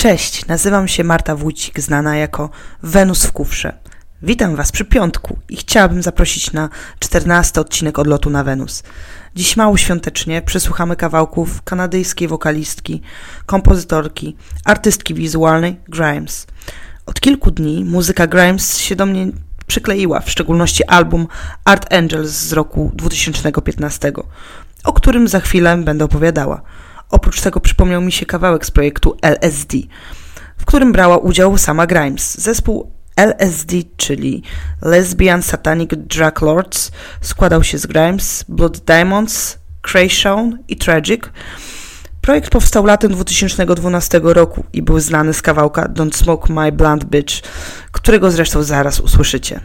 Cześć, nazywam się Marta Wójcik, znana jako Wenus w kufrze. Witam Was przy piątku i chciałabym zaprosić na czternasty odcinek odlotu na Wenus. Dziś mało świątecznie przesłuchamy kawałków kanadyjskiej wokalistki, kompozytorki, artystki wizualnej Grimes. Od kilku dni muzyka Grimes się do mnie przykleiła, w szczególności album Art Angels z roku 2015, o którym za chwilę będę opowiadała. Oprócz tego przypomniał mi się kawałek z projektu LSD, w którym brała udział sama Grimes. Zespół LSD, czyli Lesbian Satanic Drug Lords, składał się z Grimes, Blood Diamonds, Krayshawn i Tragic. Projekt powstał latem 2012 roku i był znany z kawałka Don't Smoke My Blunt Bitch, którego zresztą zaraz usłyszycie.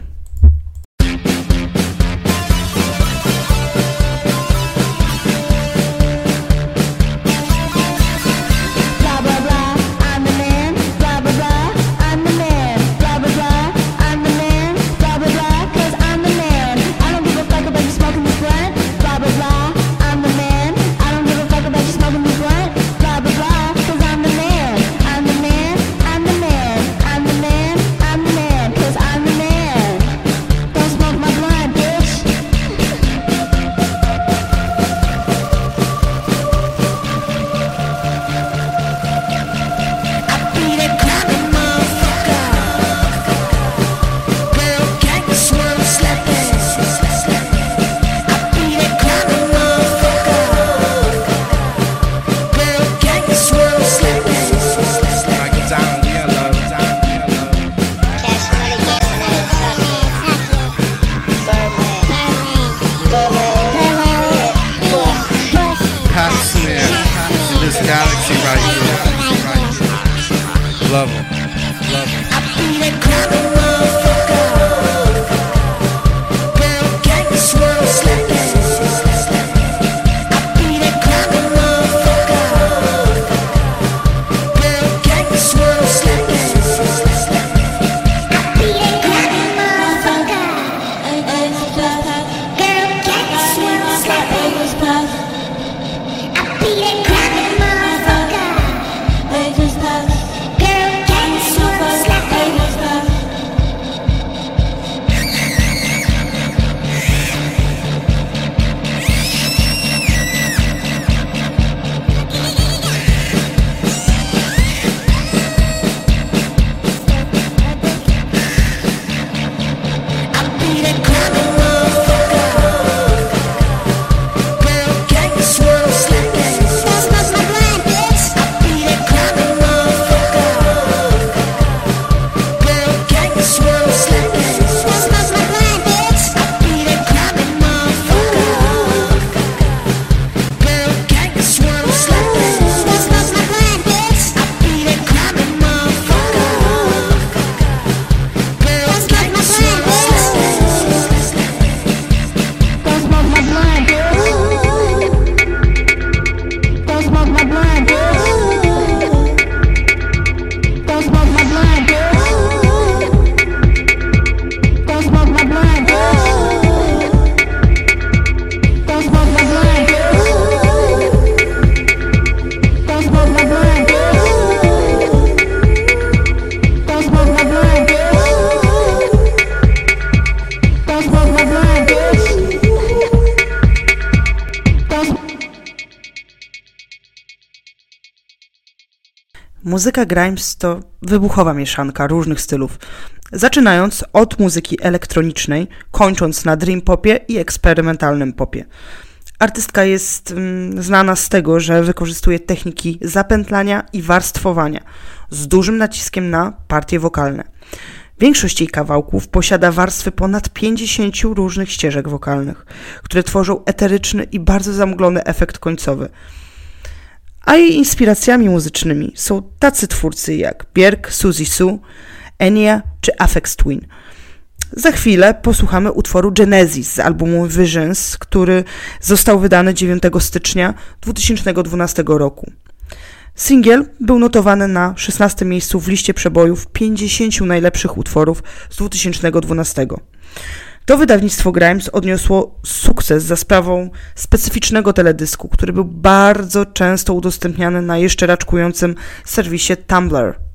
Muzyka Grimes to wybuchowa mieszanka różnych stylów, zaczynając od muzyki elektronicznej, kończąc na dream popie i eksperymentalnym popie. Artystka jest mm, znana z tego, że wykorzystuje techniki zapętlania i warstwowania z dużym naciskiem na partie wokalne. Większość jej kawałków posiada warstwy ponad 50 różnych ścieżek wokalnych, które tworzą eteryczny i bardzo zamglony efekt końcowy a jej inspiracjami muzycznymi są tacy twórcy jak Bierk, Suzy Su, Enya czy Afex Twin. Za chwilę posłuchamy utworu Genesis z albumu Visions, który został wydany 9 stycznia 2012 roku. Singiel był notowany na 16 miejscu w liście przebojów 50 najlepszych utworów z 2012. To wydawnictwo Grimes odniosło sukces za sprawą specyficznego teledysku, który był bardzo często udostępniany na jeszcze raczkującym serwisie Tumblr.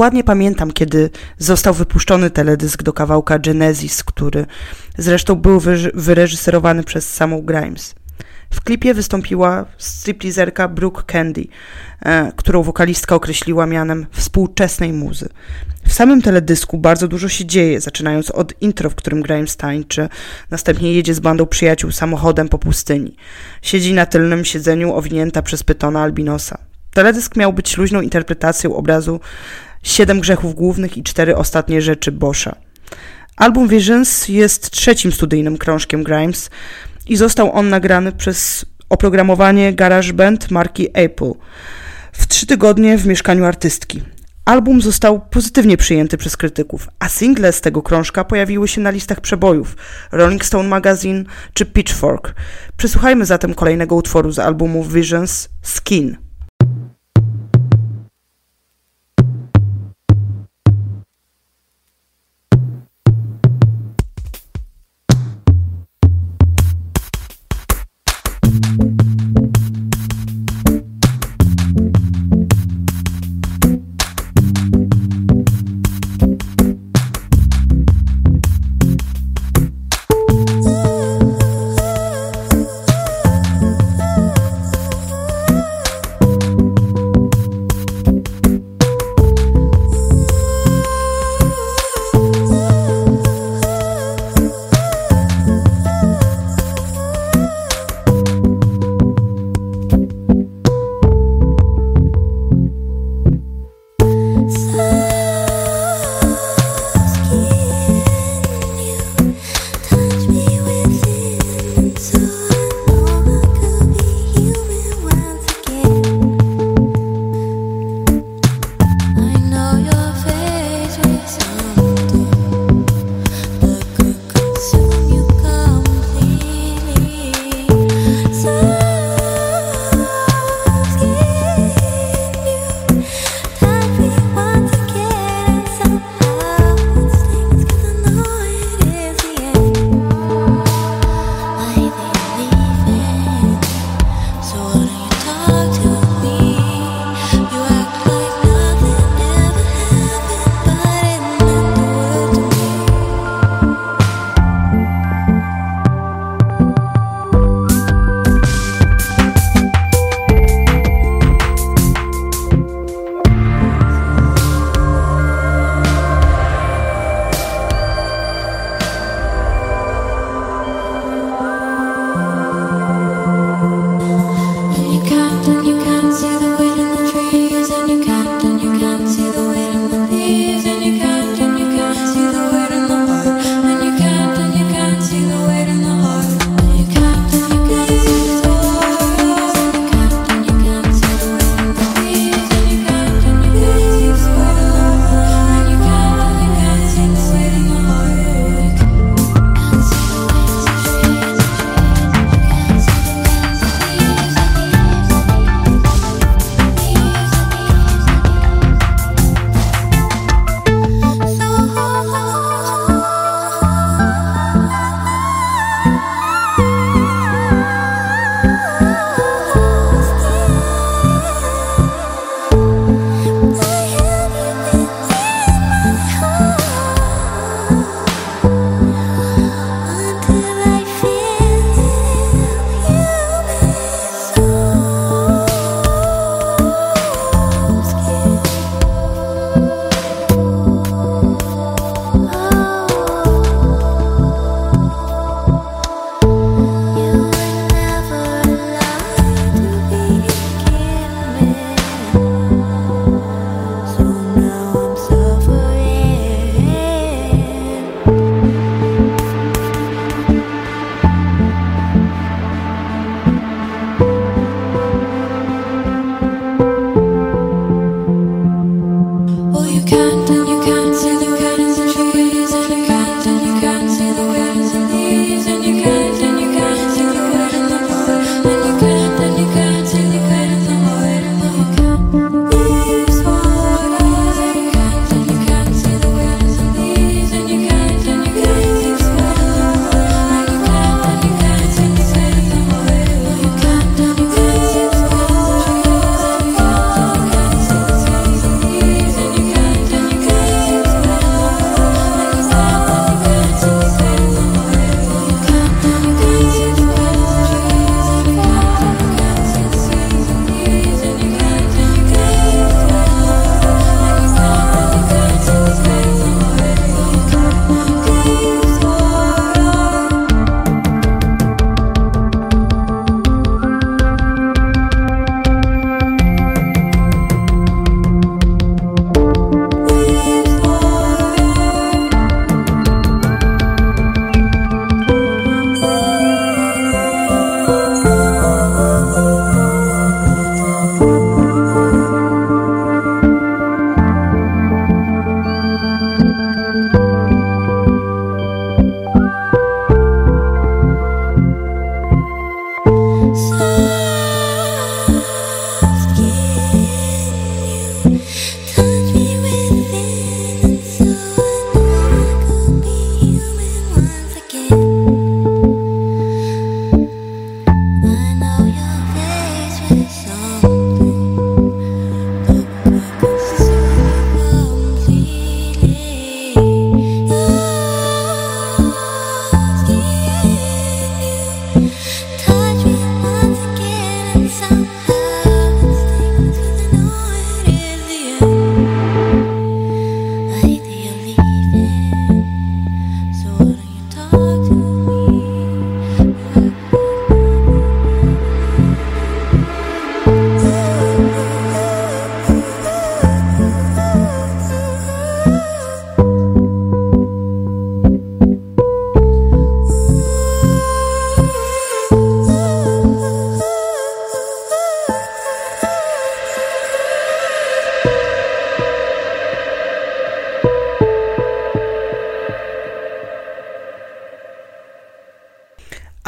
Dokładnie pamiętam, kiedy został wypuszczony teledysk do kawałka Genesis, który zresztą był wyreżyserowany przez samą Grimes. W klipie wystąpiła stripteaserka Brooke Candy, e, którą wokalistka określiła mianem współczesnej muzy. W samym teledysku bardzo dużo się dzieje, zaczynając od intro, w którym Grimes tańczy, następnie jedzie z bandą przyjaciół samochodem po pustyni. Siedzi na tylnym siedzeniu owinięta przez pytona albinosa. Teledysk miał być luźną interpretacją obrazu Siedem grzechów głównych i cztery ostatnie rzeczy Boscha. Album Visions jest trzecim studyjnym krążkiem Grimes i został on nagrany przez oprogramowanie GarageBand marki Apple w trzy tygodnie w mieszkaniu artystki. Album został pozytywnie przyjęty przez krytyków, a single z tego krążka pojawiły się na listach przebojów Rolling Stone Magazine czy Pitchfork. Przesłuchajmy zatem kolejnego utworu z albumu Visions Skin.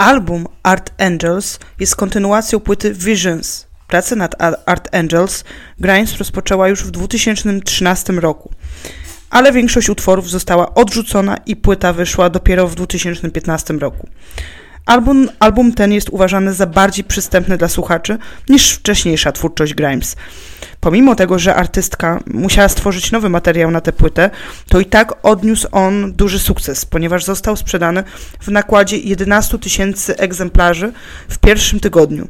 Album Art Angels jest kontynuacją płyty Visions. Pracę nad Art Angels Grimes rozpoczęła już w 2013 roku, ale większość utworów została odrzucona i płyta wyszła dopiero w 2015 roku. Album, album ten jest uważany za bardziej przystępny dla słuchaczy niż wcześniejsza twórczość Grimes. Pomimo tego, że artystka musiała stworzyć nowy materiał na tę płytę, to i tak odniósł on duży sukces, ponieważ został sprzedany w nakładzie 11 tysięcy egzemplarzy w pierwszym tygodniu.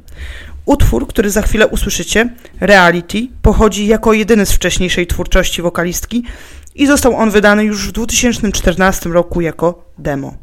Utwór, który za chwilę usłyszycie, Reality, pochodzi jako jedyny z wcześniejszej twórczości wokalistki i został on wydany już w 2014 roku jako demo.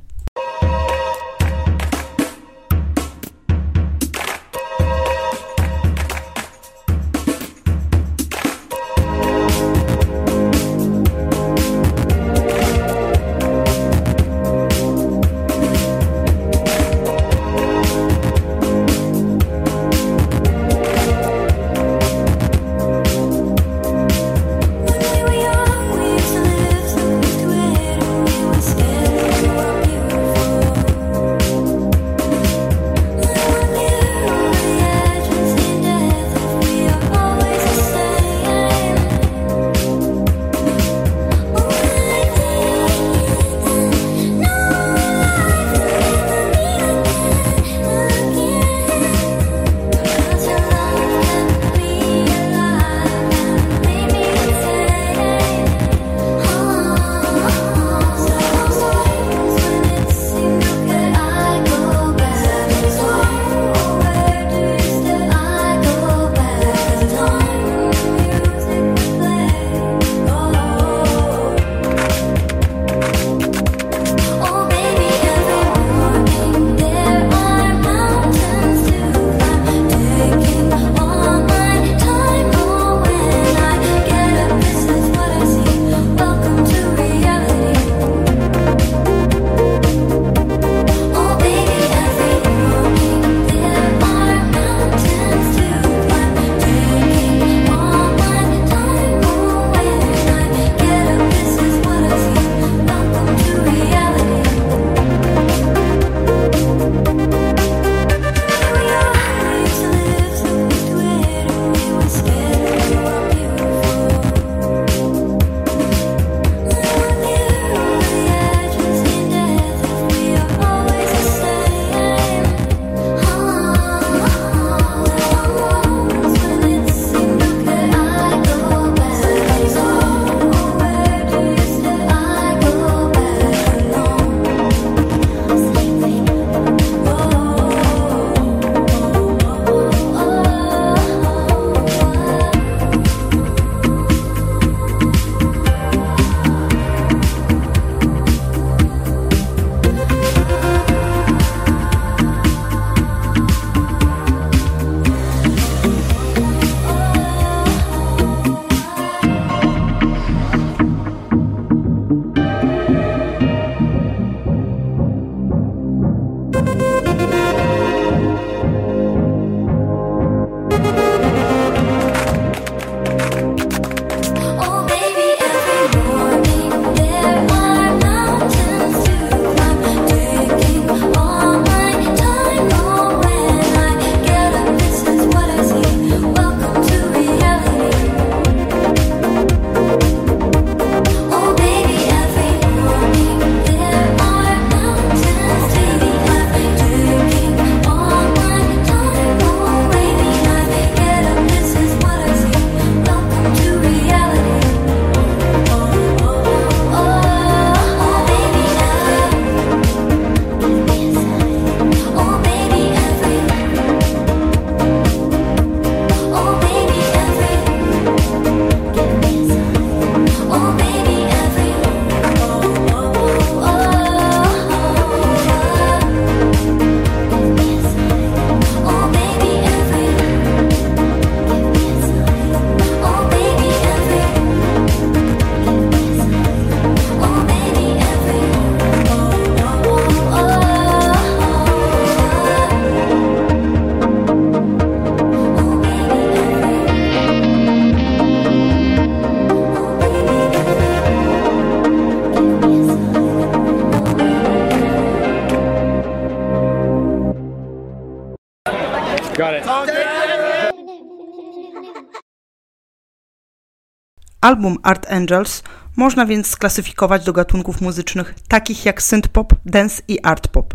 Album Art Angels można więc sklasyfikować do gatunków muzycznych takich jak synthpop, dance i art pop.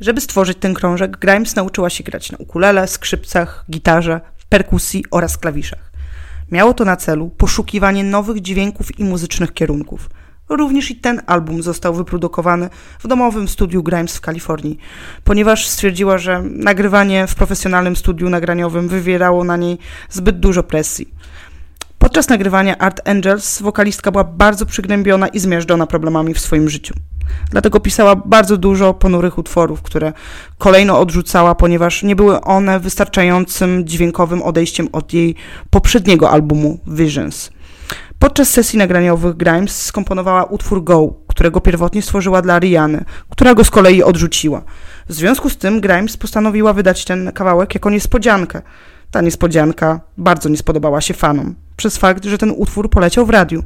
Żeby stworzyć ten krążek, Grimes nauczyła się grać na ukulele, skrzypcach, gitarze, perkusji oraz klawiszach. Miało to na celu poszukiwanie nowych dźwięków i muzycznych kierunków. Również i ten album został wyprodukowany w domowym studiu Grimes w Kalifornii, ponieważ stwierdziła, że nagrywanie w profesjonalnym studiu nagraniowym wywierało na niej zbyt dużo presji. Podczas nagrywania Art Angels wokalistka była bardzo przygnębiona i zmiażdżona problemami w swoim życiu. Dlatego pisała bardzo dużo ponurych utworów, które kolejno odrzucała, ponieważ nie były one wystarczającym dźwiękowym odejściem od jej poprzedniego albumu Visions. Podczas sesji nagraniowych Grimes skomponowała utwór Go, którego pierwotnie stworzyła dla Riany, która go z kolei odrzuciła. W związku z tym Grimes postanowiła wydać ten kawałek jako niespodziankę. Ta niespodzianka bardzo nie spodobała się fanom, przez fakt, że ten utwór poleciał w radiu.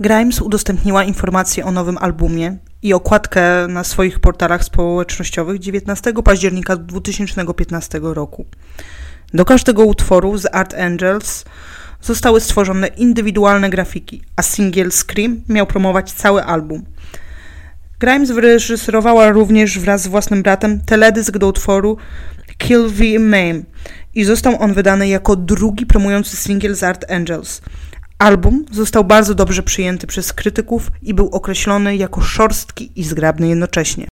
Grimes udostępniła informacje o nowym albumie i okładkę na swoich portalach społecznościowych 19 października 2015 roku. Do każdego utworu z Art Angels zostały stworzone indywidualne grafiki, a singiel Scream miał promować cały album. Grimes wyreżyserowała również wraz z własnym bratem teledysk do utworu Kill the Maim i został on wydany jako drugi promujący singiel z Art Angels. Album został bardzo dobrze przyjęty przez krytyków i był określony jako szorstki i zgrabny jednocześnie.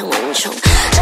像蚊虫。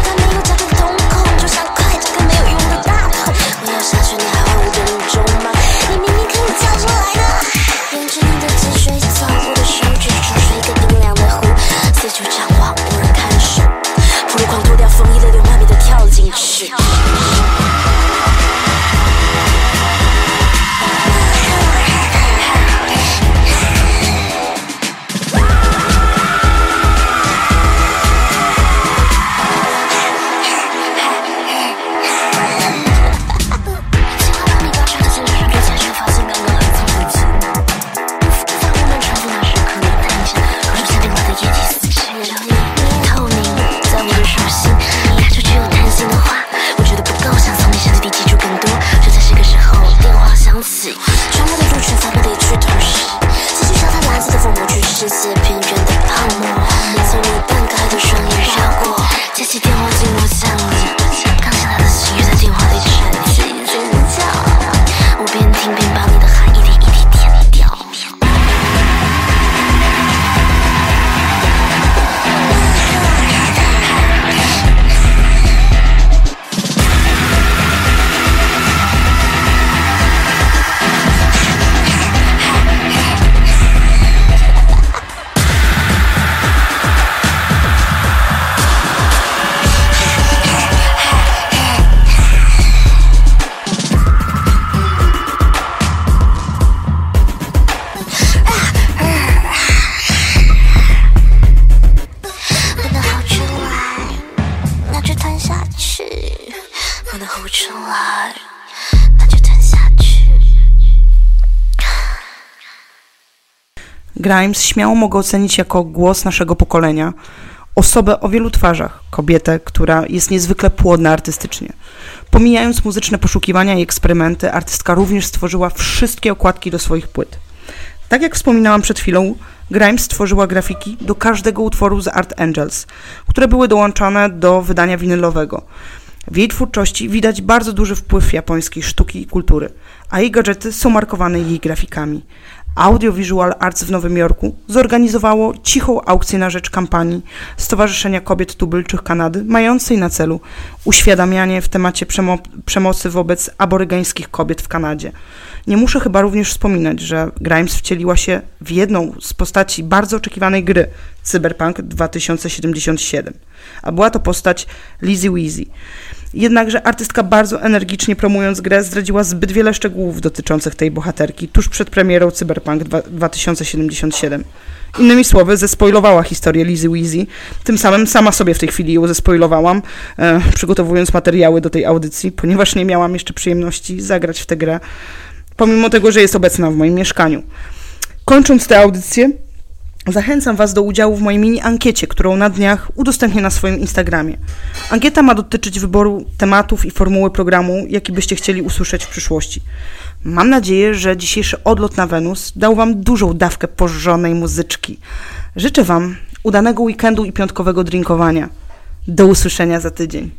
Grimes śmiało mogę ocenić jako głos naszego pokolenia, osobę o wielu twarzach, kobietę, która jest niezwykle płodna artystycznie. Pomijając muzyczne poszukiwania i eksperymenty, artystka również stworzyła wszystkie okładki do swoich płyt. Tak jak wspominałam przed chwilą, Grimes stworzyła grafiki do każdego utworu z Art Angels, które były dołączane do wydania winylowego. W jej twórczości widać bardzo duży wpływ japońskiej sztuki i kultury, a jej gadżety są markowane jej grafikami. Audiovisual Arts w Nowym Jorku zorganizowało cichą aukcję na rzecz kampanii Stowarzyszenia Kobiet Tubylczych Kanady, mającej na celu uświadamianie w temacie przemo- przemocy wobec aborygeńskich kobiet w Kanadzie. Nie muszę chyba również wspominać, że Grimes wcieliła się w jedną z postaci bardzo oczekiwanej gry Cyberpunk 2077, a była to postać Lizzie Weezy. Jednakże artystka bardzo energicznie promując grę zdradziła zbyt wiele szczegółów dotyczących tej bohaterki tuż przed premierą Cyberpunk dwa- 2077. Innymi słowy, zespoilowała historię Lizzie Weezy, tym samym sama sobie w tej chwili ją zespoilowałam, e, przygotowując materiały do tej audycji, ponieważ nie miałam jeszcze przyjemności zagrać w tę grę, pomimo tego, że jest obecna w moim mieszkaniu. Kończąc tę audycję, Zachęcam Was do udziału w mojej mini ankiecie, którą na dniach udostępnię na swoim Instagramie. Ankieta ma dotyczyć wyboru tematów i formuły programu, jaki byście chcieli usłyszeć w przyszłości. Mam nadzieję, że dzisiejszy odlot na Wenus dał Wam dużą dawkę porżonej muzyczki. Życzę Wam udanego weekendu i piątkowego drinkowania. Do usłyszenia za tydzień.